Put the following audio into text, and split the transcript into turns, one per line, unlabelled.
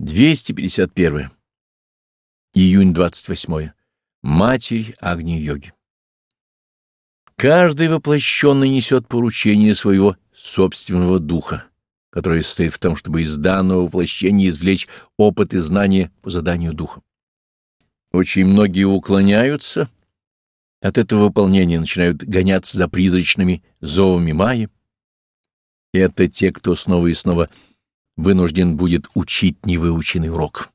251. Июнь 28. Матерь Агни-йоги. Каждый воплощенный несет поручение своего собственного духа, которое состоит в том, чтобы из данного воплощения извлечь опыт и знания по заданию духа. Очень многие уклоняются от этого выполнения, начинают гоняться за призрачными зовами Майи. Это те, кто снова и снова вынужден будет учить невыученный урок.